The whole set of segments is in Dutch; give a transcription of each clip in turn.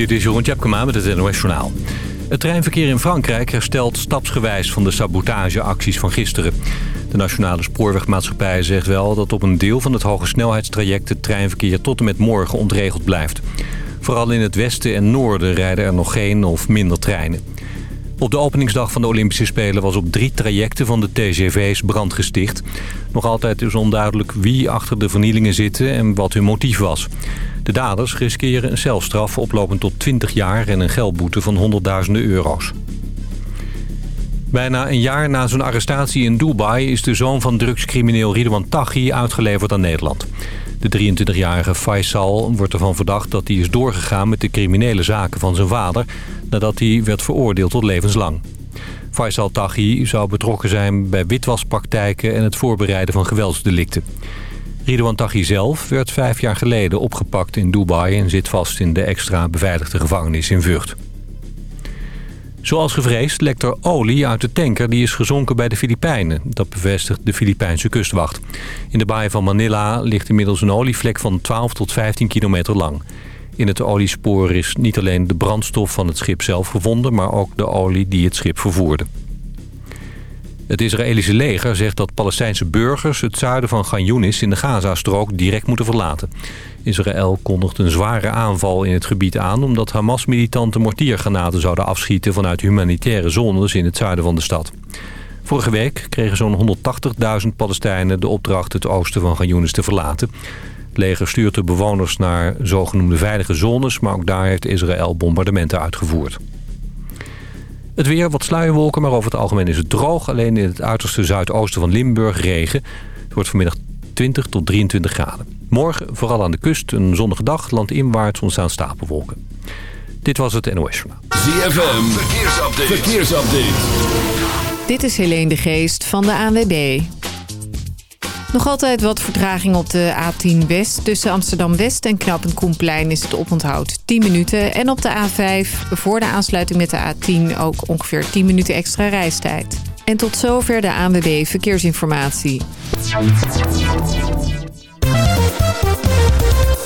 Dit is Jeroen Tjepkema met het NOS Journaal. Het treinverkeer in Frankrijk herstelt stapsgewijs van de sabotageacties van gisteren. De Nationale Spoorwegmaatschappij zegt wel dat op een deel van het hoge snelheidstraject... het treinverkeer tot en met morgen ontregeld blijft. Vooral in het westen en noorden rijden er nog geen of minder treinen. Op de openingsdag van de Olympische Spelen was op drie trajecten van de TGV's brand gesticht. Nog altijd is onduidelijk wie achter de vernielingen zitten en wat hun motief was. De daders riskeren een celstraf oplopend tot 20 jaar en een geldboete van honderdduizenden euro's. Bijna een jaar na zijn arrestatie in Dubai is de zoon van drugscrimineel Ridwan Taghi uitgeleverd aan Nederland. De 23-jarige Faisal wordt ervan verdacht dat hij is doorgegaan met de criminele zaken van zijn vader... nadat hij werd veroordeeld tot levenslang. Faisal Taghi zou betrokken zijn bij witwaspraktijken en het voorbereiden van geweldsdelicten. Ridwan Taghi zelf werd vijf jaar geleden opgepakt in Dubai... en zit vast in de extra beveiligde gevangenis in Vught. Zoals gevreesd lekt er olie uit de tanker die is gezonken bij de Filipijnen. Dat bevestigt de Filipijnse kustwacht. In de baai van Manila ligt inmiddels een olievlek van 12 tot 15 kilometer lang. In het oliespoor is niet alleen de brandstof van het schip zelf gevonden... maar ook de olie die het schip vervoerde. Het Israëlische leger zegt dat Palestijnse burgers het zuiden van Ganyunis in de Gazastrook direct moeten verlaten. Israël kondigt een zware aanval in het gebied aan omdat Hamas-militanten mortiergranaten zouden afschieten vanuit humanitaire zones in het zuiden van de stad. Vorige week kregen zo'n 180.000 Palestijnen de opdracht het oosten van Ganyunis te verlaten. Het leger stuurt de bewoners naar zogenoemde veilige zones, maar ook daar heeft Israël bombardementen uitgevoerd. Het weer, wat sluierwolken, maar over het algemeen is het droog. Alleen in het uiterste zuidoosten van Limburg regen. Het wordt vanmiddag 20 tot 23 graden. Morgen, vooral aan de kust, een zonnige dag. Landinwaarts ontstaan stapelwolken. Dit was het NOS Journaal. ZFM, verkeersupdate. verkeersupdate. Dit is Helene de Geest van de ANWB. Nog altijd wat vertraging op de A10 West. Tussen Amsterdam-West en Knappen Koenplein is het oponthoud 10 minuten. En op de A5 voor de aansluiting met de A10 ook ongeveer 10 minuten extra reistijd. En tot zover de ANWB Verkeersinformatie.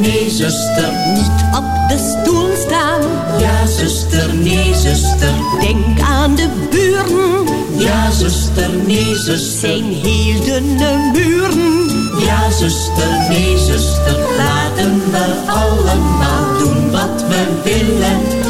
Nee, zuster. Niet op de stoel staan. Ja, zuster, nee, zuster. Denk aan de buren. Ja, zuster, nee, zuster. Zijn heel dunne muren. Ja, zuster, nee, zuster. Laten we allemaal doen wat we willen.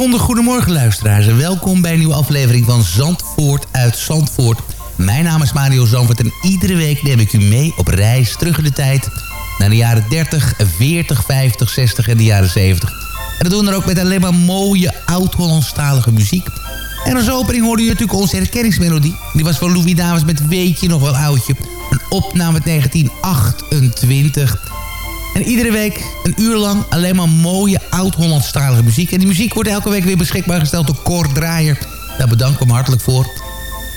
Bijzonder goedemorgen luisteraars en welkom bij een nieuwe aflevering van Zandvoort uit Zandvoort. Mijn naam is Mario Zandvoort en iedere week neem ik u mee op reis terug in de tijd... naar de jaren 30, 40, 50, 60 en de jaren 70. En dat doen we ook met alleen maar mooie oud-Hollandstalige muziek. En als opening hoorde je natuurlijk onze herkenningsmelodie. Die was van Louis Davis met Weet je nog wel oudje. Een opname uit 1928... En iedere week een uur lang alleen maar mooie oud-Hollandstalige muziek. En die muziek wordt elke week weer beschikbaar gesteld door Cor Draaier. Daar bedank ik hem hartelijk voor.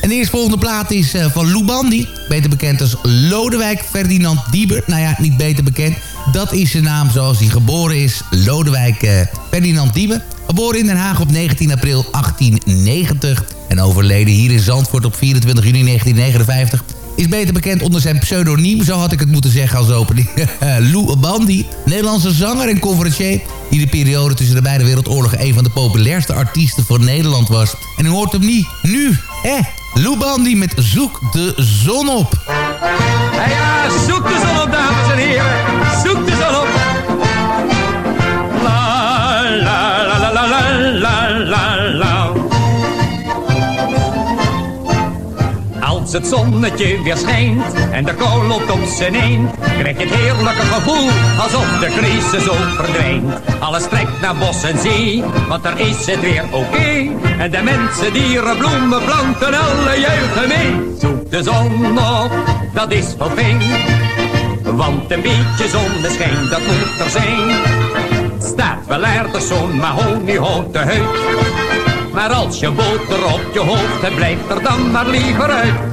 En de eerstvolgende plaat is uh, van Lou Bandy. Beter bekend als Lodewijk Ferdinand Dieber. Nou ja, niet beter bekend. Dat is zijn naam zoals hij geboren is. Lodewijk uh, Ferdinand Dieber. Geboren in Den Haag op 19 april 1890. En overleden hier in Zandvoort op 24 juni 1959 is beter bekend onder zijn pseudoniem, zo had ik het moeten zeggen als opening. Lou Bandy, Nederlandse zanger en conferencier... die de periode tussen de beide wereldoorlogen... een van de populairste artiesten van Nederland was. En u hoort hem niet nu, hè? Lou Bandy met Zoek de Zon op. Ja, zoek de zon op, dames en heren. Zoek de zon op. Als het zonnetje weer schijnt en de kou loopt op zijn eind, krijg je het heerlijke gevoel alsof de crisis ook verdwijnt. Alles trekt naar bos en zee, want daar is het weer oké. En de mensen, dieren, bloemen, planten, alle juichen mee. Zoek de zon op, dat is fijn. Want een beetje zonneschijn, dat moet er zijn. Staat wel aardig zo'n mahoniehouten huid. Maar als je boter op je hoofd hebt, blijf er dan maar liever uit.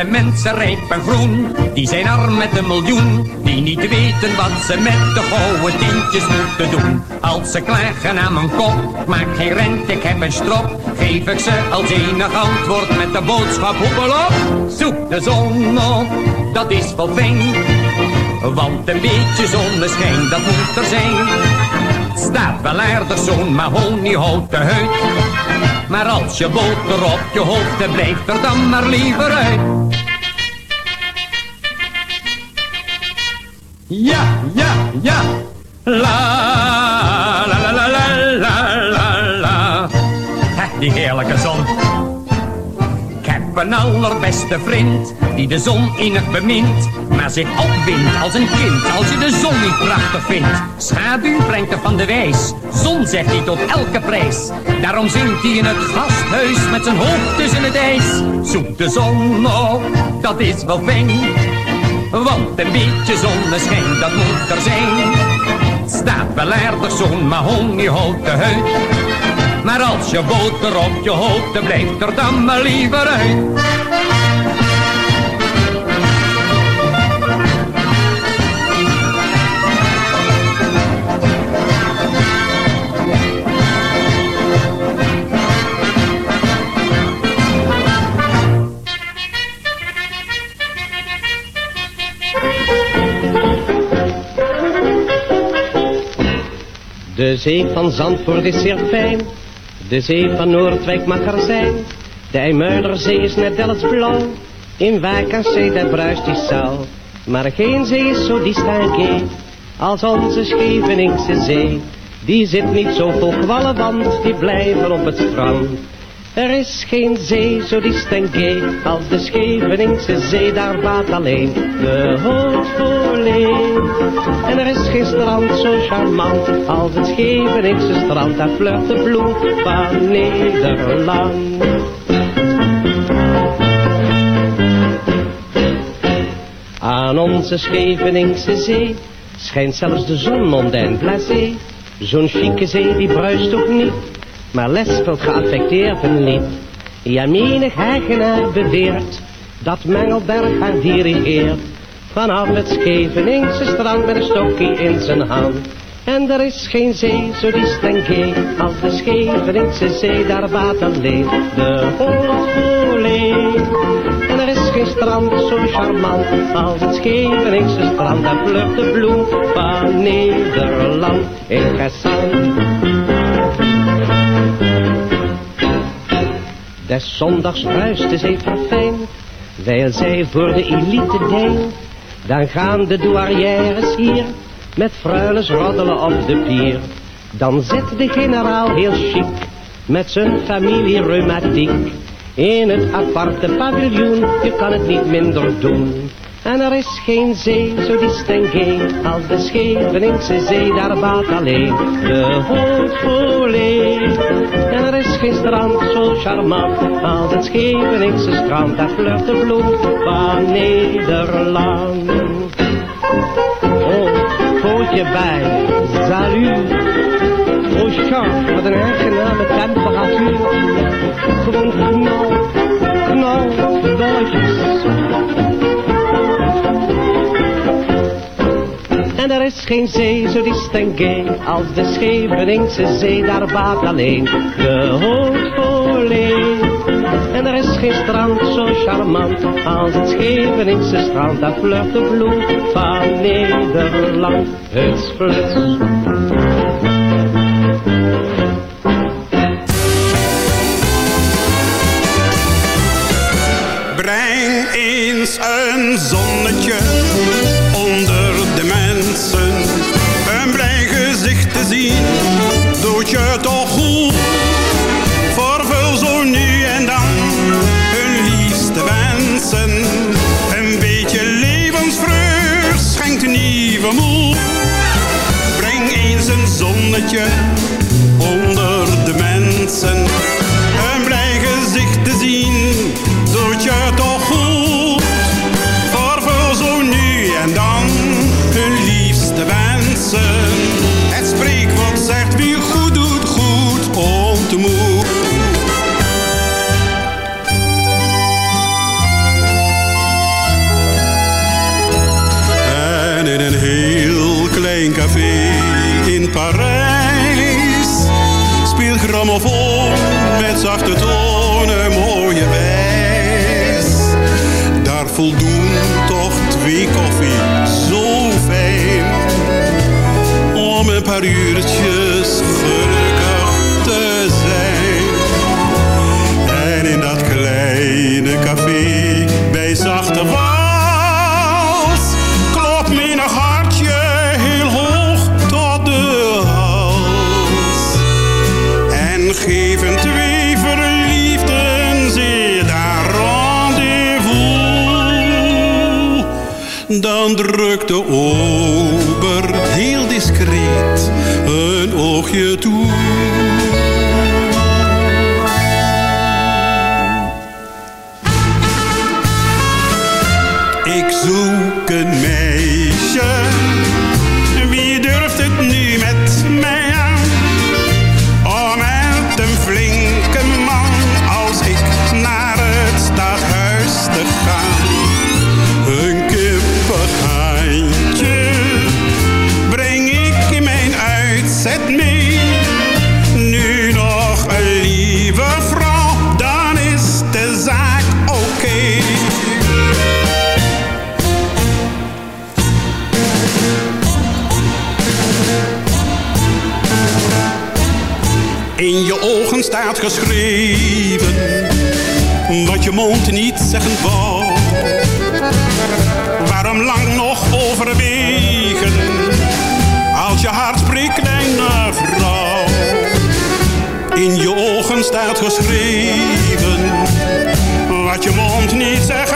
Ken mensen rijp en groen, die zijn arm met een miljoen. Die niet weten wat ze met de gouden tientjes moeten doen. Als ze klagen aan mijn kop, maak geen rent, ik heb een strop. Geef ik ze als enig antwoord met de boodschap hoepel op. Zoek de zon op, dat is wel fijn. Want een beetje zonneschijn, dat moet er zijn. Staat wel aardig zo'n mahoniehouten huid. Maar als je boter op je hoofd hebt, blijft er dan maar liever uit. Ja, ja, ja. La, la, la, la, la, la. Hè, Die heerlijke zon. Ik heb een allerbeste vriend, die de zon innig bemint. Maar zich opwindt als een kind, als je de zon niet prachtig vindt. Schaduw brengt er van de wijs, zon zegt hij tot elke prijs. Daarom zingt hij in het gasthuis met zijn hoofd tussen het ijs. Zoek de zon op, dat is wel fijn. Want een beetje zonneschijn, dat moet er zijn. Staat wel aardig zo'n mahoniehouten huid. Maar als je boter op je hoofd, dan blijft er dan maar liever uit. De zee van Zandvoort is zeer fijn, de zee van Noordwijk mag er zijn. De IJmuiderzee is net als blauw, in Wijk aan zee daar bruist die zaal. Maar geen zee is zo distingué als onze Scheveningse zee. Die zit niet zo vol kwallen, want die blijven op het strand. Er is geen zee zo distingué als de Scheveningse zee, daar baat alleen de hoofdvoorleen. En er is geen strand zo charmant als het Scheveningse strand, daar flirt de bloem van Nederland. Aan onze Scheveningse zee schijnt zelfs de zon ondijn blasé. Zo'n chique zee die bruist ook niet, maar lespelt geaffecteerd een lied. Ja, menig eigenaar beweert dat Mengelberg haar dirigeert. Vanaf het Scheveningse strand met een stokje in zijn hand. En er is geen zee zo distingué als de Scheveningse zee, daar baat alleen de Hollandvoorlee. En er is geen strand zo charmant als het Scheveningse strand, daar vlucht de bloem van Nederland. Interessant. Des zondags ruist de zee verfijn, wijl zij voor de elite deint. Dan gaan de douarières hier met fruiles roddelen op de pier. Dan zit de generaal heel chic met zijn familie reumatiek. In het aparte paviljoen, je kan het niet minder doen. En er is geen zee zo distingué als de Scheveningse zee, daar baat alleen de hoofdvoorlee. En er is geen strand zo charmant als het Scheveningse strand, daar flirt de bloem van Nederland. Oh, pootje bij, salut. Oh, schat, wat een aangename temperatuur. Gewoon knal, knal, dolletjes. En er is geen zee zo distingué als de Scheveningse zee, daar baat alleen de hoofdvoorlee. En er is geen strand zo charmant als het Scheveningse strand, daar flirt de bloem van Nederland. Het fluts. Breng eens een zonnetje zonnetje wat je mond niet zeggen wou. Waarom lang nog overwegen, als je hart spreekt, kleine vrouw. In je ogen staat geschreven, wat je mond niet zegt.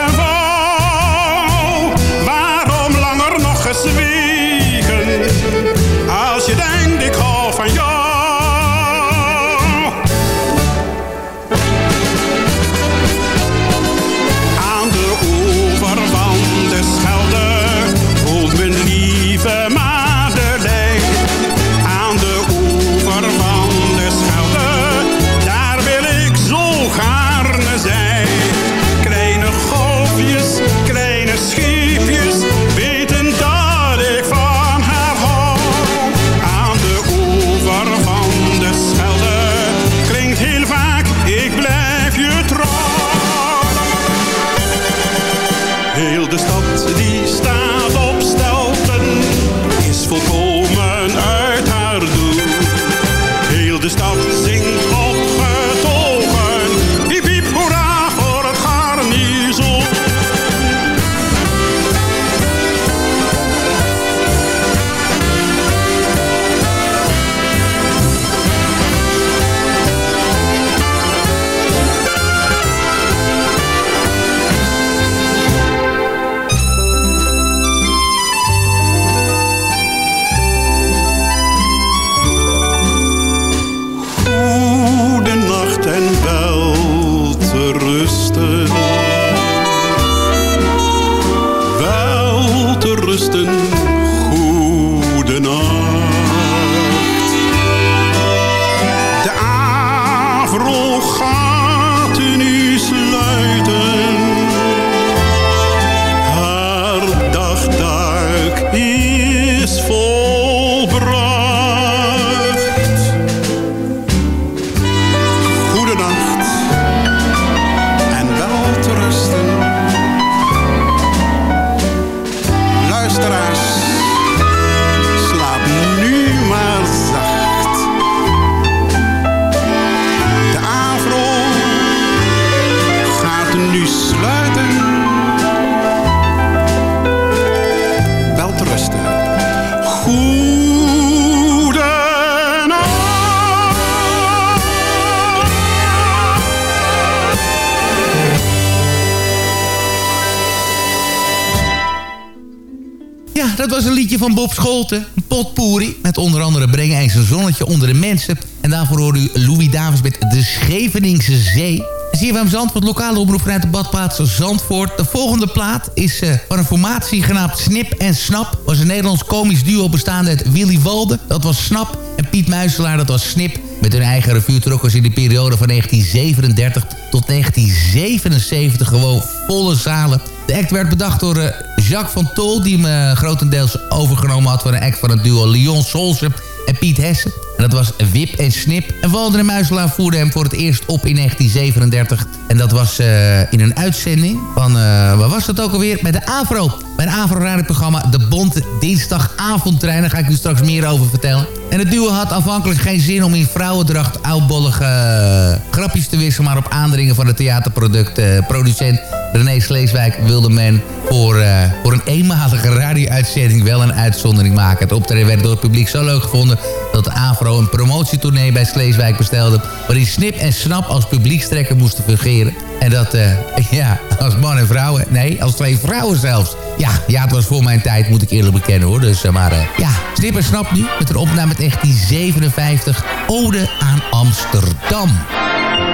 van Zandvoort, lokale omroep vanuit de badplaats Zandvoort. De volgende plaat is eh, van een formatie genaamd Snip en Snap. was een Nederlands komisch duo bestaande uit Willy Walde, dat was Snap. En Piet Muiselaar, dat was Snip. Met hun eigen revuetrokkers in de periode van 1937 tot 1977 gewoon volle zalen. De act werd bedacht door eh, Jacques van Tol, die me eh, grotendeels overgenomen had van een act van het duo Leon Solsen en Piet Hessen. Dat was Wip en Snip. En Walder en Muiselaar voerden hem voor het eerst op in 1937. En dat was uh, in een uitzending van, uh, waar was dat ook alweer? Bij de AVRO. Bij het AVRO-radioprogramma De Bonte Dinsdagavondtrein. Daar ga ik u straks meer over vertellen. En het duo had afhankelijk geen zin om in vrouwendracht oudbollige uh, grapjes te wisselen... maar op aandringen van de theaterproducent René Sleeswijk wilde men voor, uh, voor een eenmalige radio-uitzending wel een uitzondering maken. Het optreden werd door het publiek zo leuk gevonden dat de AVRO een promotietournee bij Sleeswijk bestelde... waarin Snip en Snap als publiekstrekker moesten fungeren. En dat, ja, als man en vrouwen. Nee, als twee vrouwen zelfs. Ja, ja, het was voor mijn tijd, moet ik eerlijk bekennen hoor. Dus, uh, maar ja, Snip en Snap nu met een opname uit 1957. Ode aan.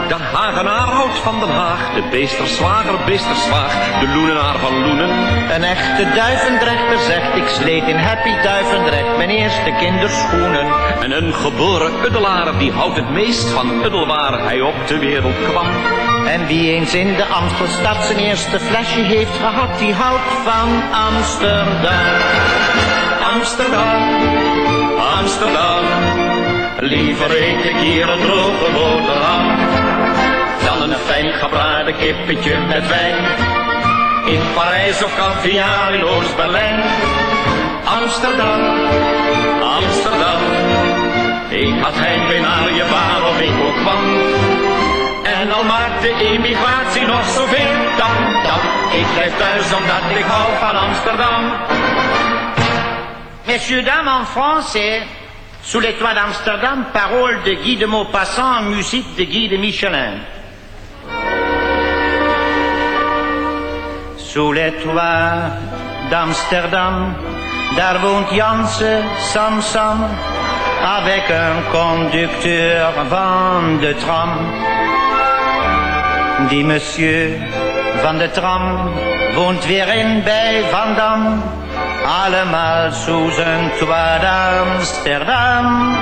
De Hagenaar houdt van Den Haag, de beesterswager, beesterswaag, de loenenaar van Loenen. Een echte duivendrechter zegt, ik sleet in Happy Duivendrecht mijn eerste kinderschoenen. En een geboren uddelaar, die houdt het meest van uddel waar hij op de wereld kwam. En wie eens in de Amstelstad zijn eerste flesje heeft gehad, die houdt van Amsterdam. Amsterdam, Amsterdam, liever eet ik hier een droge boterham dan een fijn gebraden kippetje met wijn. In Parijs of Caviar in Oost-Berlijn. Amsterdam, Amsterdam. Ik had heimwee naar je waarom ik ook kwam. En al maakt de emigratie nog zoveel dan, dan. Ik blijf thuis omdat ik hou van Amsterdam. Messieurs, dames, en français. Sous les toits d'Amsterdam, paroles de Guy de Maupassant, musique de Guy de Michelin. Sous les toits d'Amsterdam, daar woont Janse Samsam, avec un conducteur van de tram. Die monsieur van de tram woont weer in bij Van Dam, allemaal sous een toit d'Amsterdam.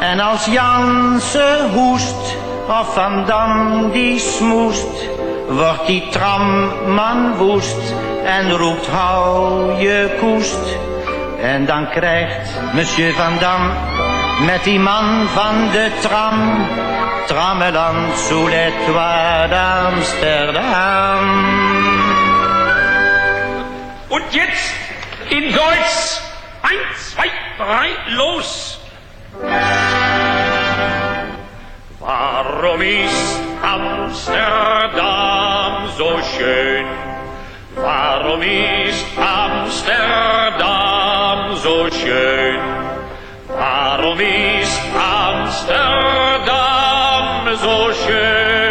En als Janse hoest, of Van Dam die smoest, wordt die tramman woest en roept hou je koest. En dan krijgt monsieur Van Dam met die man van de tram trammeland sous les toits d'Amsterdam. Jetzt in Deutsch. Eins, zwei, drei, los! Warum ist Amsterdam so schön? Warum ist Amsterdam so schön? Warum ist Amsterdam so schön?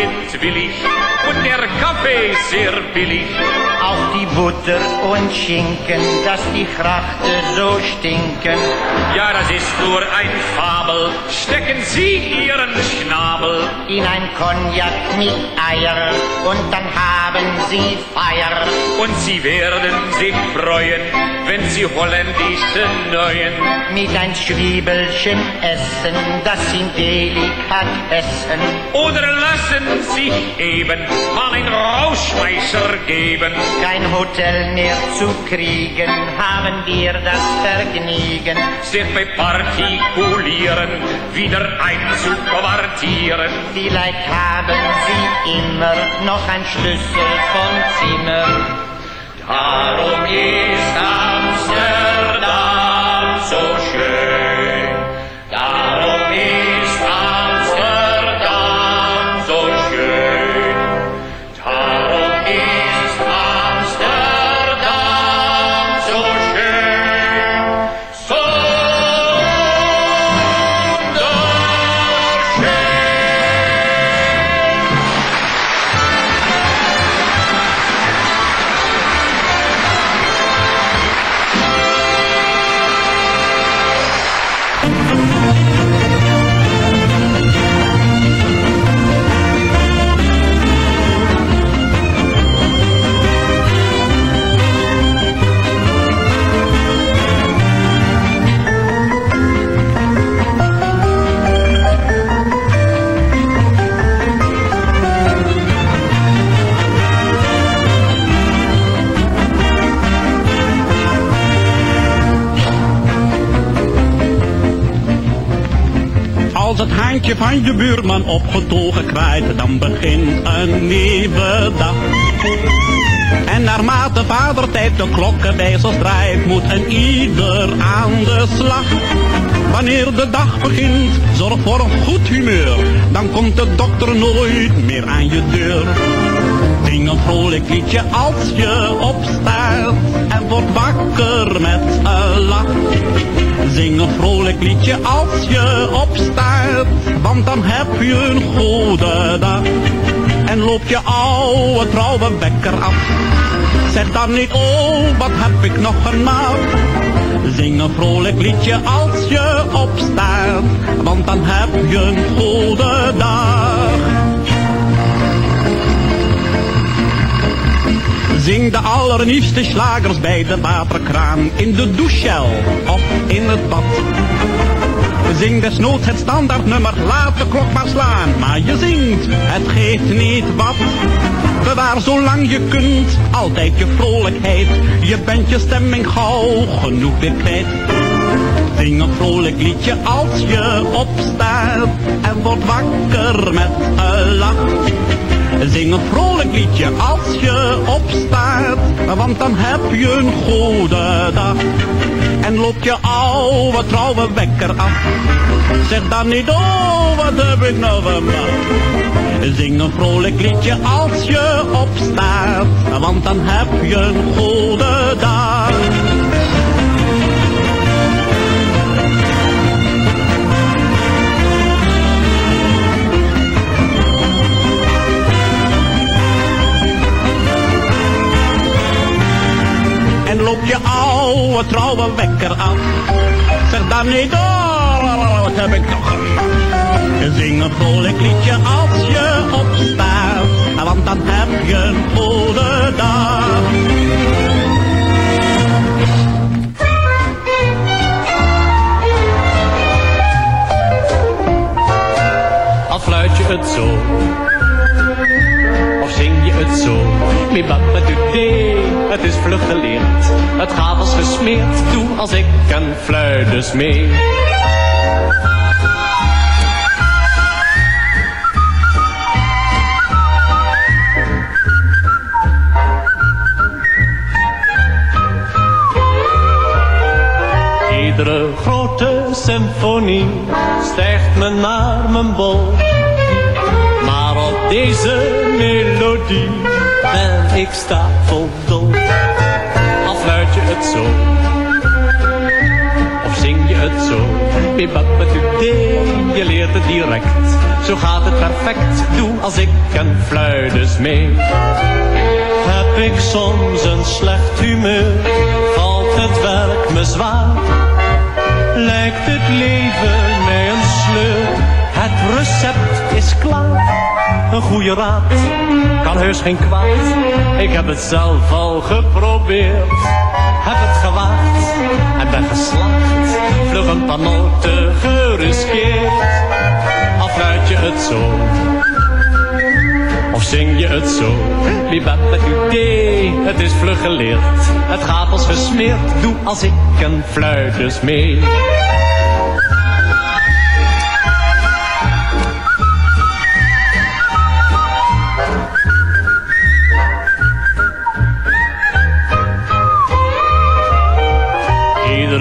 Sind willig und der Kaffee sehr billig. Auch die Butter und Schinken, dass die Grachten so stinken. Ja, das ist nur ein Fabel. Stecken Sie Ihren Schnabel in ein Cognac mit Eier und dann haben Sie Feier. und Sie werden sich freuen, wenn Sie holländische Neuen Mit ein Zwiebelchen essen, das sind Delikatessen. oder lassen sich eben mal ein Rausschmeißer geben. Kein Hotel mehr zu kriegen, haben wir das Vergnügen. sich bei Partikulieren wieder einzuquartieren. Vielleicht haben Sie immer noch ein Schlüssel vom Zimmer. Darum ist van je buurman opgetogen krijgt, dan begint een nieuwe dag. En naarmate vader tijd de klokken zich draait, moet een ieder aan de slag. Wanneer de dag begint, zorg voor een goed humeur, dan komt de dokter nooit meer aan je deur. Zing een vrolijk liedje als je opstaat en wordt wakker met een lach. Zing een vrolijk liedje als je opstaat, want dan heb je een goede dag. En loop je oude trouwe wekker af. Zeg dan niet, oh wat heb ik nog een maat. Zing een vrolijk liedje als je opstaat, want dan heb je een goede dag. Zing de allernieuwste slagers bij de waterkraan, in de douchel of in het bad. Zing desnoods het standaardnummer, laat de klok maar slaan. Maar je zingt, het geeft niet wat. Bewaar zolang je kunt, altijd je vrolijkheid. Je bent je stemming gauw genoeg weer kwijt. Zing een vrolijk liedje als je opstaat en wordt wakker met een lach. Zing een vrolijk liedje als je opstaat, want dan heb je een goede dag. En loopt je oude trouwe wekker af. Zeg dan niet, oh wat heb ik nou verwacht. Zing een vrolijk liedje als je opstaat, want dan heb je een goede dag. Oude trouwe wekker af. Zeg dan niet, oh, wat heb ik nog? Zing een vrolijk liedje als je opstaat, want dan heb je een goede dag. Al fluit je het zo, of zing je het zo. Mibabadudee, het is vlug geleerd. Het gaat als gesmeerd, doe als ik en fluit dus mee. Iedere grote symfonie stijgt me naar mijn bol. Maar op deze melodie ben ik stapeldol. Het zo, of zing je het zo. Je leert het direct. Zo gaat het perfect, doe als ik en fluit dus mee. Heb ik soms een slecht humeur, valt het werk me zwaar. Lijkt het leven mij een sleur, het recept is klaar. Een goede raad kan heus geen kwaad. Ik heb het zelf al geprobeerd. Heb het gewaagd en ben geslaagd. Vlug een paar noten geriskeerd. Al fluit je het zo. Of zing je het zo? Bibabadudee, het is vlug geleerd. Het gaat als gesmeerd, doe als ik en fluit dus mee.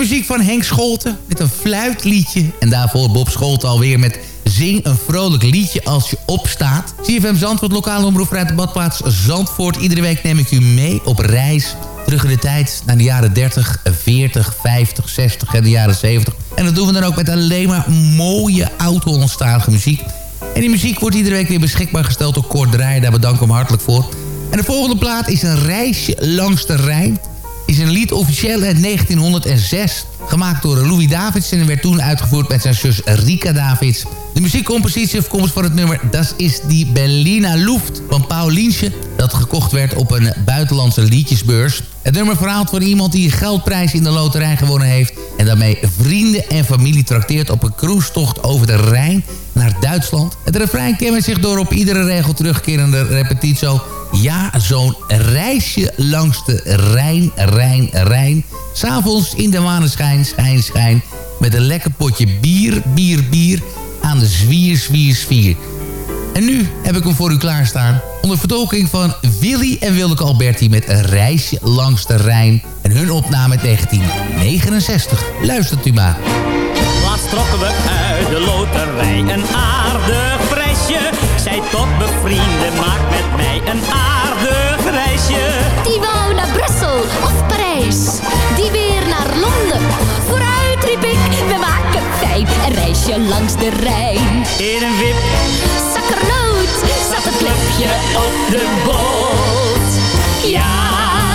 Muziek van Henk Scholten met een fluitliedje. En daarvoor Bob Scholten alweer met Zing een vrolijk liedje als je opstaat. CFM Zandvoort, lokale omroep de badplaats Zandvoort. Iedere week neem ik u mee op reis terug in de tijd naar de jaren 30, 40, 50, 60 en de jaren 70. En dat doen we dan ook met alleen maar mooie oud-Hollandstalige muziek. En die muziek wordt iedere week weer beschikbaar gesteld door Kort Draaier. Daar bedank ik hem hartelijk voor. En de volgende plaat is een reisje langs de Rijn. Is een lied officieel uit 1906. Gemaakt door Louis Davids en werd toen uitgevoerd met zijn zus Rika Davids. De muziekcompositie afkomst van het nummer Das is die Berliner Luft van Paul Liensje... dat gekocht werd op een buitenlandse liedjesbeurs. Het nummer verhaalt van iemand die een geldprijs in de loterij gewonnen heeft... en daarmee vrienden en familie trakteert op een cruisetocht over de Rijn naar Duitsland. Het refrein kenmerkt zich door op iedere regel terugkerende repetitio... Ja, zo'n reisje langs de Rijn, Rijn, Rijn. S'avonds in de maneschijn, schijn, schijn. Met een lekker potje bier, bier, bier aan de zwier, zwier, zwier. En nu heb ik hem voor u klaarstaan. Onder vertolking van Willy en Willeke Alberti met een reisje langs de Rijn. En hun opname 1969. Luistert u maar. Trokken we uit de loterij een aardig prijsje. Zij tot bevrienden, maak met mij een aardig reisje. Die wou naar Brussel of Parijs, die weer naar Londen. Vooruit riep ik, we maken fijn een reisje langs de Rijn. In een wip, zakkernoot, zat het klepje op de boot. Ja,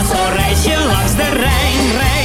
zo'n reisje langs de Rijn, Rijn.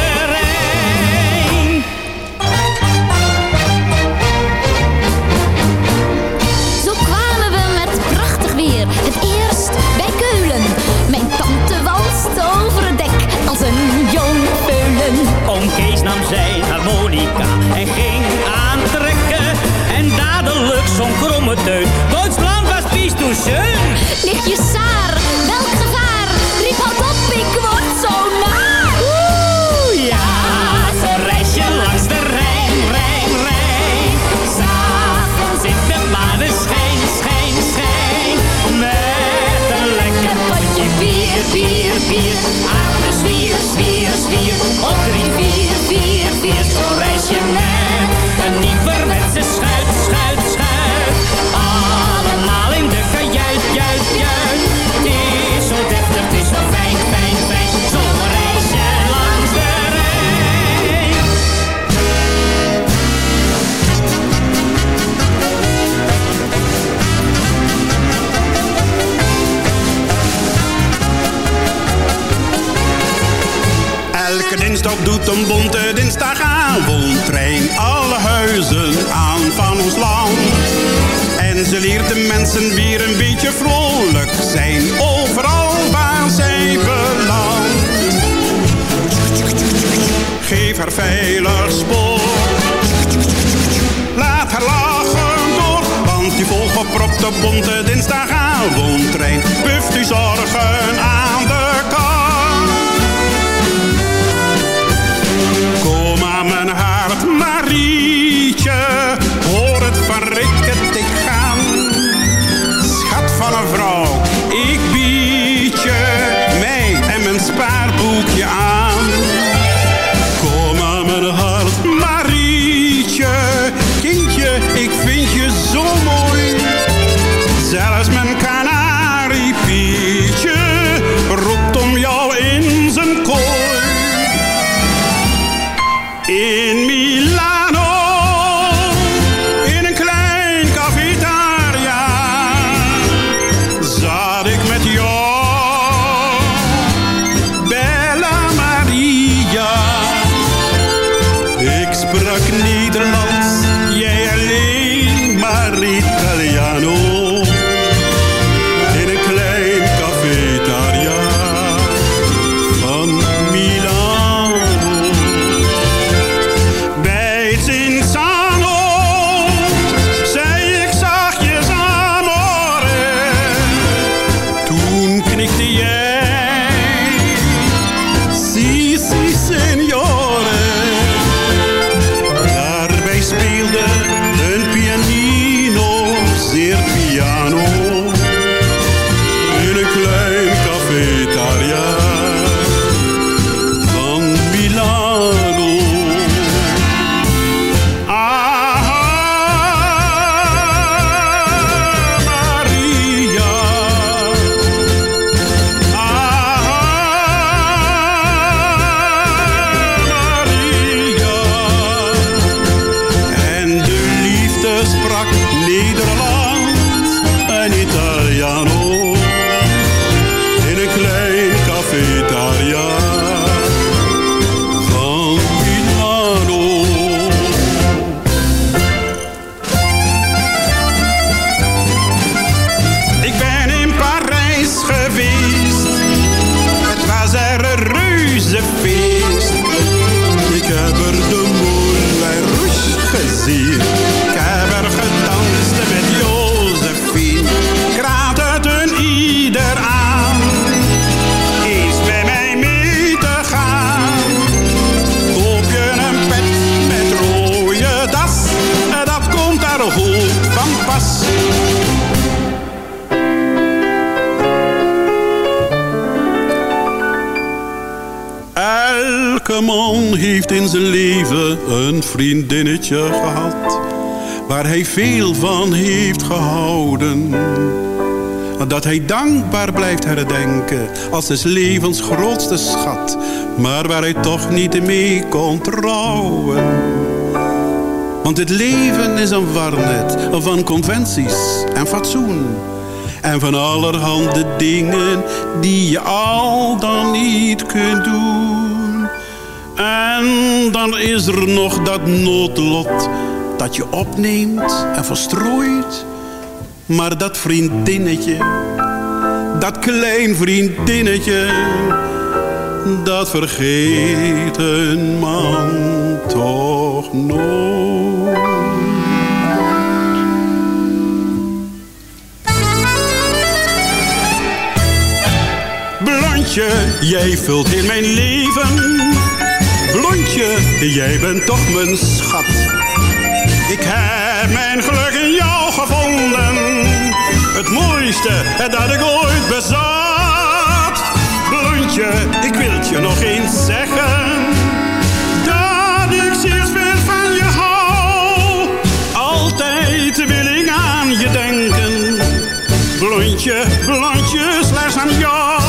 Eerst bij Keulen. Mijn tante walst over het dek als een jong peulen. Oom Kees nam zijn harmonica en ging aantrekken. En dadelijk zo'n kromme. Zwier, zwier. Op drie, vier, vier, vier. Zo'n reisje met een Waar hij veel van heeft gehouden. Dat hij dankbaar blijft herdenken als des levens grootste schat. Maar waar hij toch niet mee kon trouwen. Want het leven is een warnet van conventies en fatsoen. En van allerhande dingen die je al dan niet kunt doen. En dan is er nog dat noodlot dat je opneemt en verstrooit. Maar dat vriendinnetje, dat klein vriendinnetje, dat vergeet een man toch nooit. Blondje, jij vult in mijn leven. Blondje, jij bent toch mijn schat. Ik heb mijn geluk in jou gevonden. Het mooiste dat ik ooit bezat. Blondje, ik wil het je nog eens zeggen. Dat ik zeer veel van je hou. Altijd wil ik aan je denken. Blondje, blondje, slechts aan jou.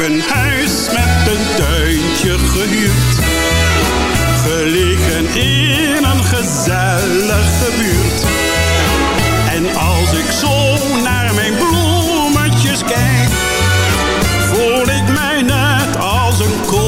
Een huis met een tuintje gehuurd. Gelegen in een gezellige buurt. En als ik zo naar mijn bloemetjes kijk, voel ik mij net als een koning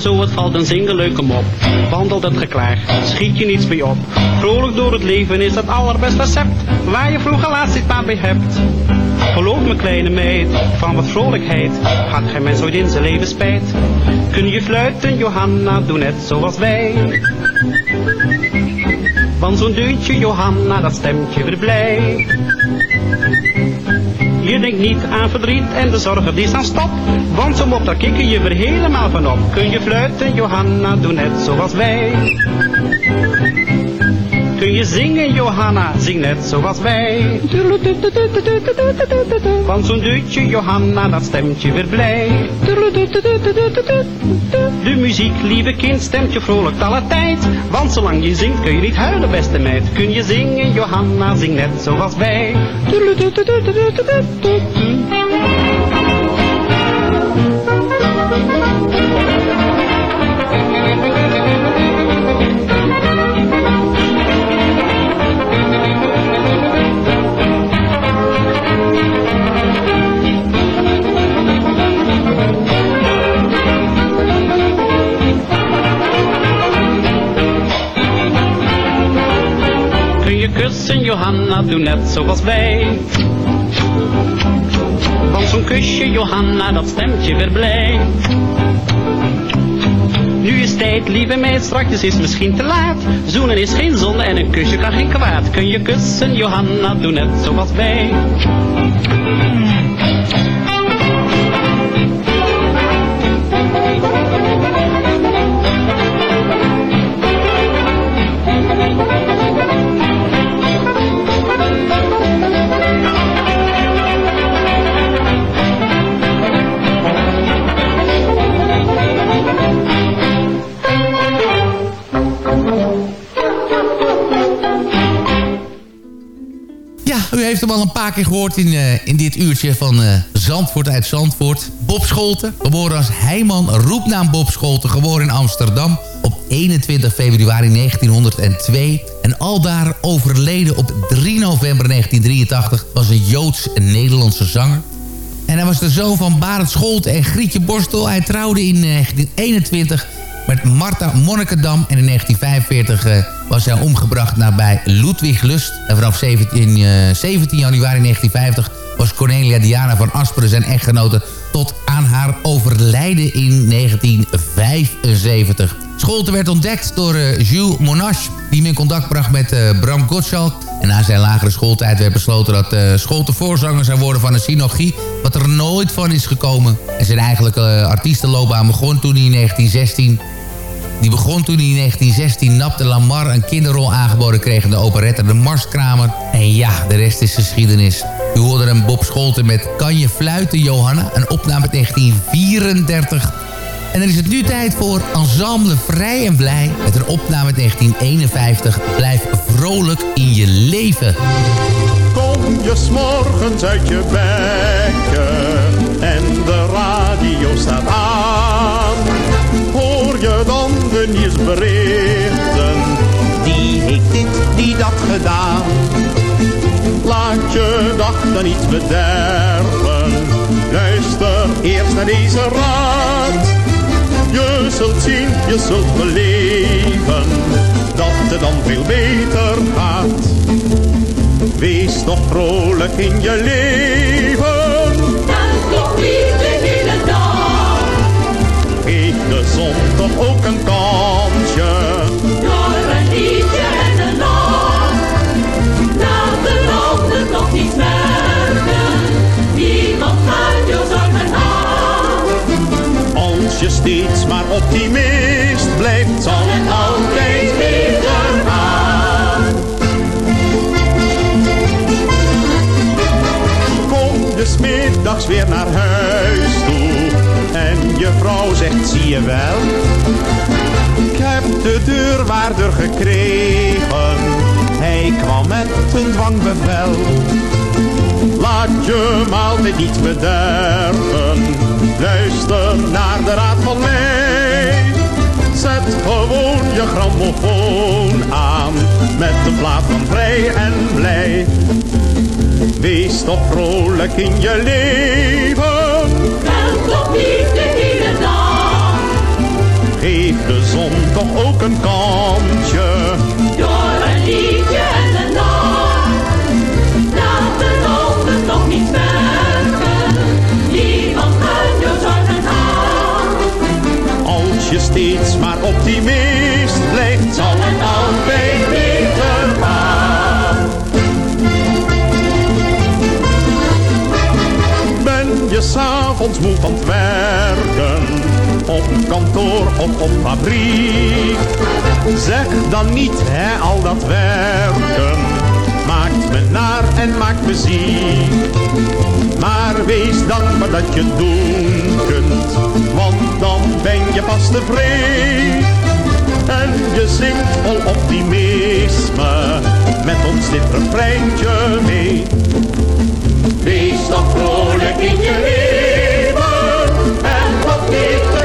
Zo het valt en zing een leuke mop. Wandelt het geklaag, schiet je niets bij op. Vrolijk door het leven is het allerbeste recept. Waar je vroeger laatst iets aan bij hebt. Geloof me kleine meid, van wat vrolijkheid had geen mens ooit in zijn leven spijt. Kun je fluiten, Johanna, doe net zoals wij. Want zo'n deuntje, Johanna, dat stemt je weer blij. Je denkt niet aan verdriet en de zorgen die staan stop. Want zo op daar kikken je weer helemaal van op. Kun je fluiten, Johanna, doe net zoals wij. Kun je zingen, Johanna, zing net zoals wij. Want zo'n dutje, Johanna, dat stemt je weer blij. De muziek, lieve kind, stemt je vrolijk alle tijd. Want zolang je zingt kun je niet huilen, beste meid. Kun je zingen, Johanna, zing net zoals wij. Kussen, Johanna, doe net zoals wij. Want zo'n kusje, Johanna, dat stemt je weer blij. Nu is tijd, lieve meid, straks is misschien te laat. Zoenen is geen zonde en een kusje kan geen kwaad. Kun je kussen, Johanna, doe net zoals wij. Hem al een paar keer gehoord in, eh, in dit uurtje van eh, Zandvoort uit Zandvoort. Bob Scholten, geboren als Heiman, roepnaam Bob Scholten, geboren in Amsterdam op 21 februari 1902. En aldaar overleden op 3 november 1983 was een Joods-Nederlandse zanger. En hij was de zoon van Barend Scholten en Grietje Borstel. Hij trouwde in 1921 met Marta Monnikendam. En in 1945 eh, was hij omgebracht nabij Ludwig Lust. En vanaf 17, eh, 17 januari 1950 was Cornelia Diana van Asperen zijn echtgenote... tot aan haar overlijden in 1975. Scholten werd ontdekt door eh, Jules Monash... die hem in contact bracht met eh, Bram Gottschalk. En na zijn lagere schooltijd werd besloten dat uh, Scholten voorzanger zou worden van een synagogie... wat er nooit van is gekomen. En zijn eigenlijke artiestenloopbaan begon toen hij in 1916... Die begon toen in 1916 Nap de Lamar een kinderrol aangeboden kreeg in de operette De Marskramer. En ja, de rest is geschiedenis. U hoorde hem Bob Scholten met Kan je fluiten, Johanna? Een opname uit 1934. En dan is het nu tijd voor Ensemble Vrij en Blij... met een opname uit 1951. Blijf vrolijk in je leven. Kom je s'morgens uit je bekken en de radio staat aan. Hoor je dan de nieuwsberichten, die heeft dit, die dat gedaan. Laat je dag dan niet bederven, luister eerst naar deze raad. Je zult zien, je zult beleven, dat het dan veel beter gaat. Wees toch vrolijk in je leven. En toch niet de hele dag. Geef de zon toch ook een kansje. Optimist blijft, zal het altijd beter gaan. Kom je smiddags weer naar huis toe en je vrouw zegt zie je wel. Ik heb de deurwaarder gekregen, hij kwam met een dwangbevel. Laat je hem altijd niet bederven, luister naar de raad van mij. Zet gewoon je grammofoon aan, met de plaat van vrij en blij. Wees toch vrolijk in je leven. En toch niet de hele dag. toch ook een kansje. Je steeds maar optimist blijft, zal het altijd beter gaan. Ben je s'avonds moe van het werken, op kantoor of op fabriek? Zeg dan niet, hè, al dat werken, maakt me naar en maakt me ziek. Maar wees dankbaar dat je doen kunt, want dan ben je pas tevreden. En je zingt vol optimisme, met ons dit refreintje mee. Wees toch vrolijk in je leven, en dat niet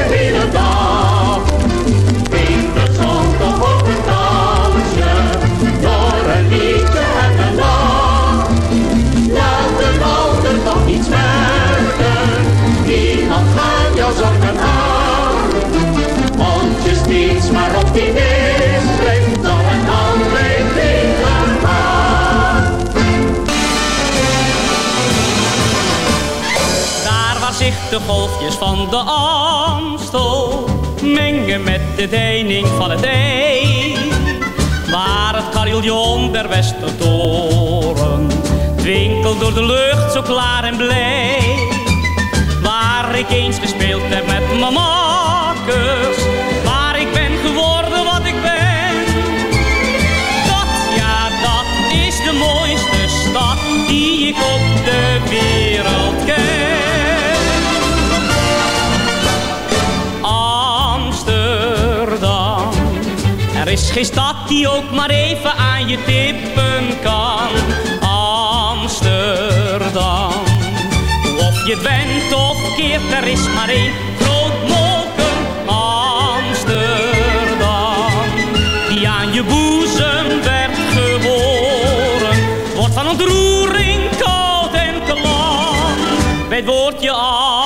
de deining van het IJ. Waar het carillon der Westertoren twinkelt door de lucht zo klaar en blij. Waar ik eens gespeeld heb met mijn geen stad die ook maar even aan je tippen kan. Amsterdam, of je bent of keert, er is maar één groot molken. Amsterdam, die aan je boezem werd geboren, wordt van ontroering koud en klam bij het woordje Amsterdam.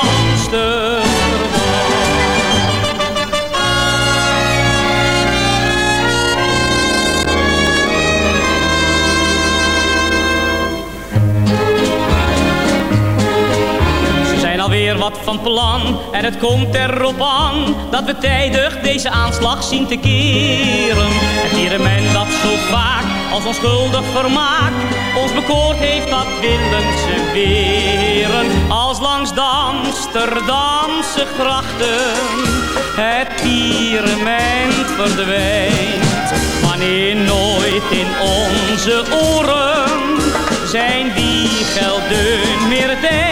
Plan en het komt erop aan dat we tijdig deze aanslag zien te keren. Het men dat zo vaak als onschuldig vermaak ons bekoord heeft, dat willen ze weren. Als langs Amsterdamse grachten het tirement verdwijnt. Wanneer nooit in onze oren zijn die gelden meer deint.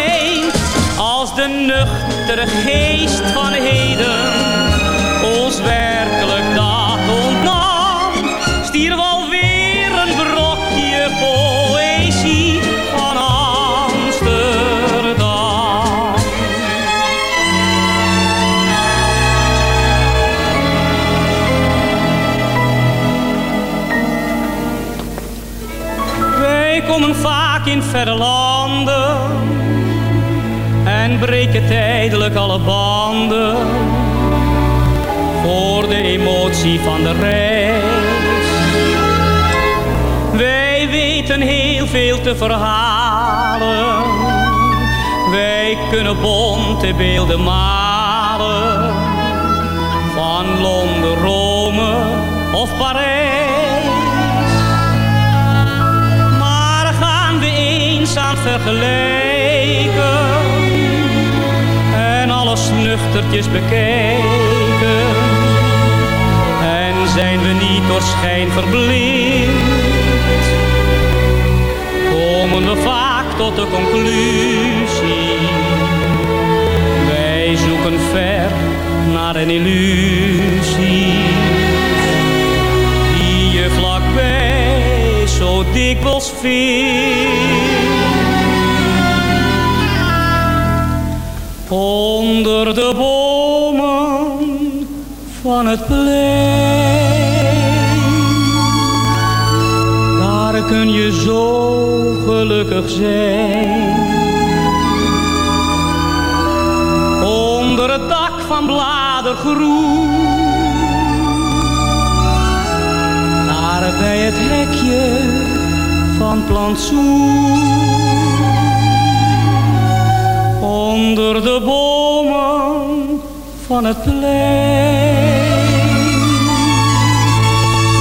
Als de nuchtere geest van heden ons werkelijk dat ontnam, stierf alweer een brokje poëzie van Amsterdam. Wij komen vaak in verre tijdelijk alle banden voor de emotie van de reis. Wij weten heel veel te verhalen, wij kunnen bonte beelden malen van Londen, Rome of Parijs. Maar gaan we eens aan vergelijken en alles nuchtertjes bekijken. En zijn we niet door schijn verblind, komen we vaak tot de conclusie. Wij zoeken ver naar een illusie, die je vlakbij zo dikwijls vindt. Onder de bomen van het plein. Daar kun je zo gelukkig zijn. Onder het dak van bladergroen. bij het hekje van plantsoen. Onder de bomen van het plein.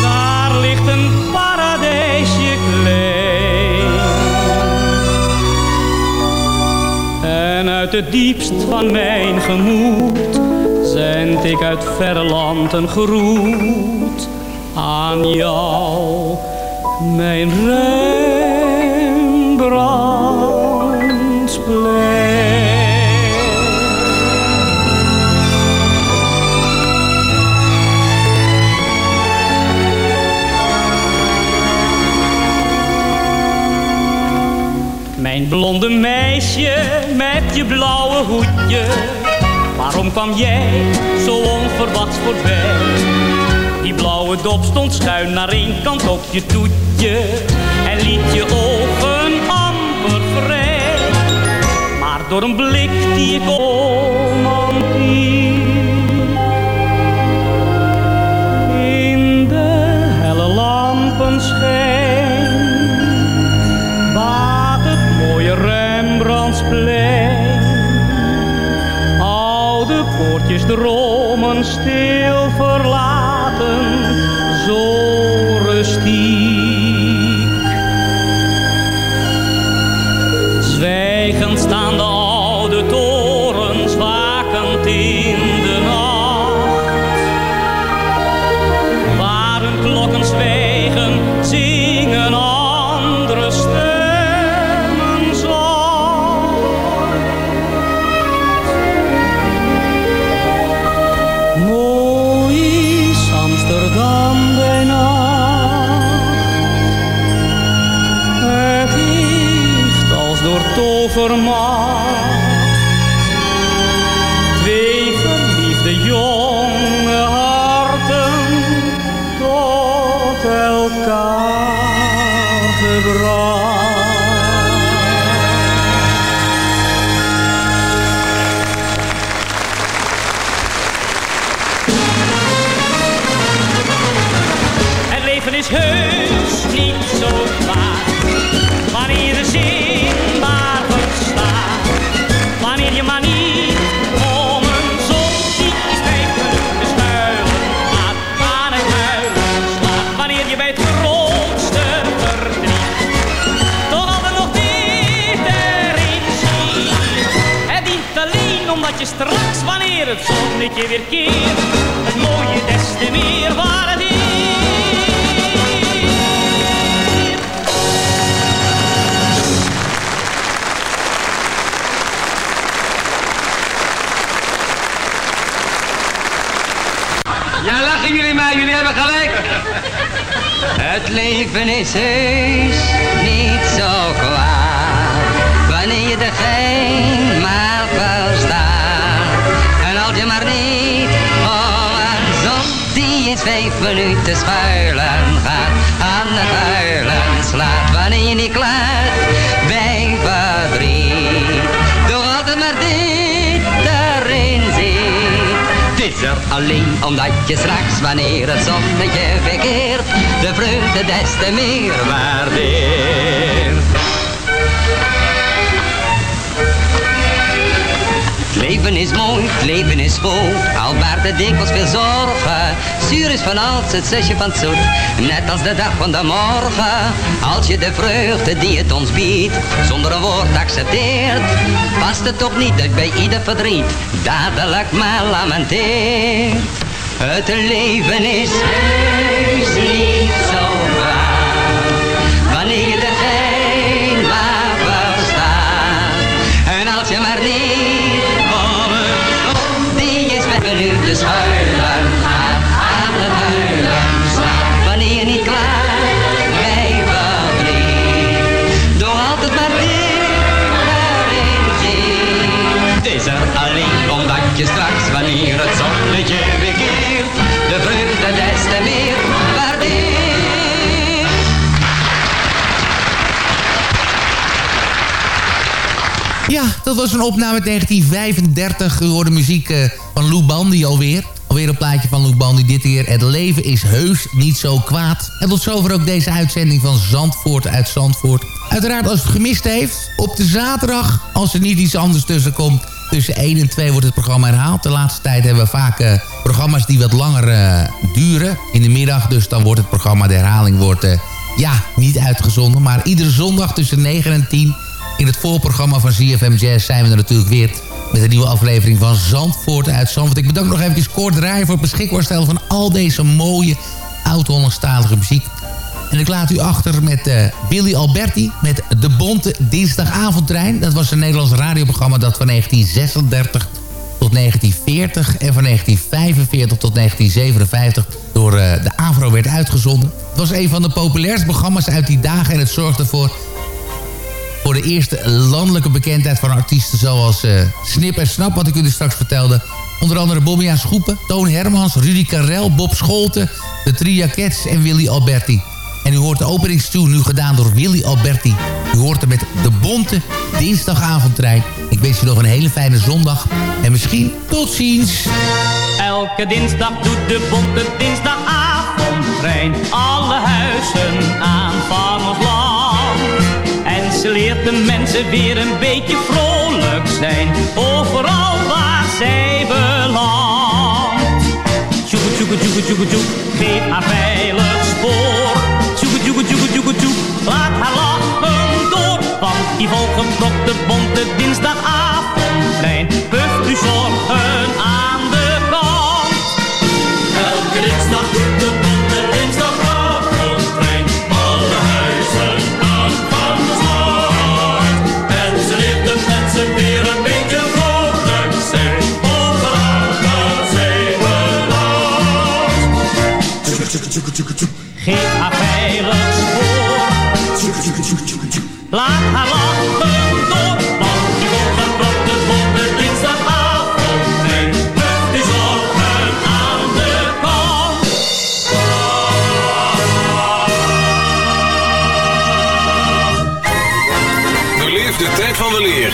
Daar ligt een paradijsje klein. En uit het diepst van mijn gemoed zend ik uit verre land een groet aan jou, mijn Rembrandtsplein. Blonde meisje met je blauwe hoedje, waarom kwam jij zo onverwachts voorbij? Die blauwe dop stond schuin naar één kant op je toetje en liet je ogen amper vrij. Maar door een blik die ik romantiek in de helle lampenschijn Oude poortjes dromen stil verlaten, zo rustiek. Zwijgend staan straks wanneer het zonnetje weer keert het mooie des te meer waardeert. Ja, lachen jullie maar, jullie hebben gelijk. Het leven is heus niet zo vijf minuten schuilen gaat, aan het huilen slaat, wanneer je niet klaart bij verdriet. Toch altijd maar dit erin ziet. Het is er alleen omdat je straks, wanneer het zonnetje verkeert, de vreugde des te meer waardeert. Leven is mooi, leven is vol, al baart het dikwijls veel zorgen. Zuur is van alles het zusje van het zoet, net als de dag van de morgen. Als je de vreugde die het ons biedt, zonder een woord accepteert, past het toch niet dat bij ieder verdriet dadelijk maar lamenteert. Het leven is dat was een opname uit 1935. U hoorde muziek eh, van Lou Bandy alweer. Alweer een plaatje van Luc Bandy. Dit keer Het leven is heus niet zo kwaad. En tot zover ook deze uitzending van Zandvoort uit Zandvoort. Uiteraard als het gemist heeft. Op de zaterdag, als er niet iets anders tussen komt... Tussen 1 en 2 wordt het programma herhaald. De laatste tijd hebben we vaak uh, programma's die wat langer uh, duren. In de middag, dus dan wordt het programma, de herhaling wordt... Ja, niet uitgezonden. Maar iedere zondag tussen 9 en 10... in het voorprogramma van ZFM Jazz zijn we er natuurlijk weer... met een nieuwe aflevering van Zandvoort uit Zandvoort. Ik bedank nog even Kort Draaien voor het beschikbaar stellen... van al deze mooie oud-Hollandstalige muziek. En ik laat u achter met uh, Billy Alberti met De Bonte Dinsdagavondtrein. Dat was een Nederlands radioprogramma dat van 1936 tot 1940 en van 1945 tot 1957 door uh, de AVRO werd uitgezonden. Het was een van de populairste programma's uit die dagen en het zorgde voor, voor de eerste landelijke bekendheid van artiesten zoals uh, Snip en Snap, wat ik u dus straks vertelde. Onder andere Bobby Schoepen, Toon Hermans, Rudy Karel, Bob Scholten, de Tria Cats en Willy Alberti. En u hoort de openingstune nu gedaan door Willy Alberti. U hoort er met de bonte dinsdagavondtrein. Ik wens u nog een hele fijne zondag. En misschien tot ziens. Elke dinsdag doet de bonte dinsdagavondtrein. Alle huizen aan van ons land. Ze leert de mensen weer een beetje vrolijk zijn. Overal waar zij belandt. Tjoeke, tjoeke, tjoeke, tjoeke, tjoeke. Geef haar veilig spoor. Tjoeke, tjoeke, tjoeke, tjoeke, tjoeke. Laat haar lachen door. Want die volgeprokte bonte dinsdagavondtrein. Puft u zorgen Geef haar veilig spoor. Laat haar lachen door. Want die wolken op de bonte dinsdagavond. Puft die zorgen aan de kant. Beleef de tijd van weleer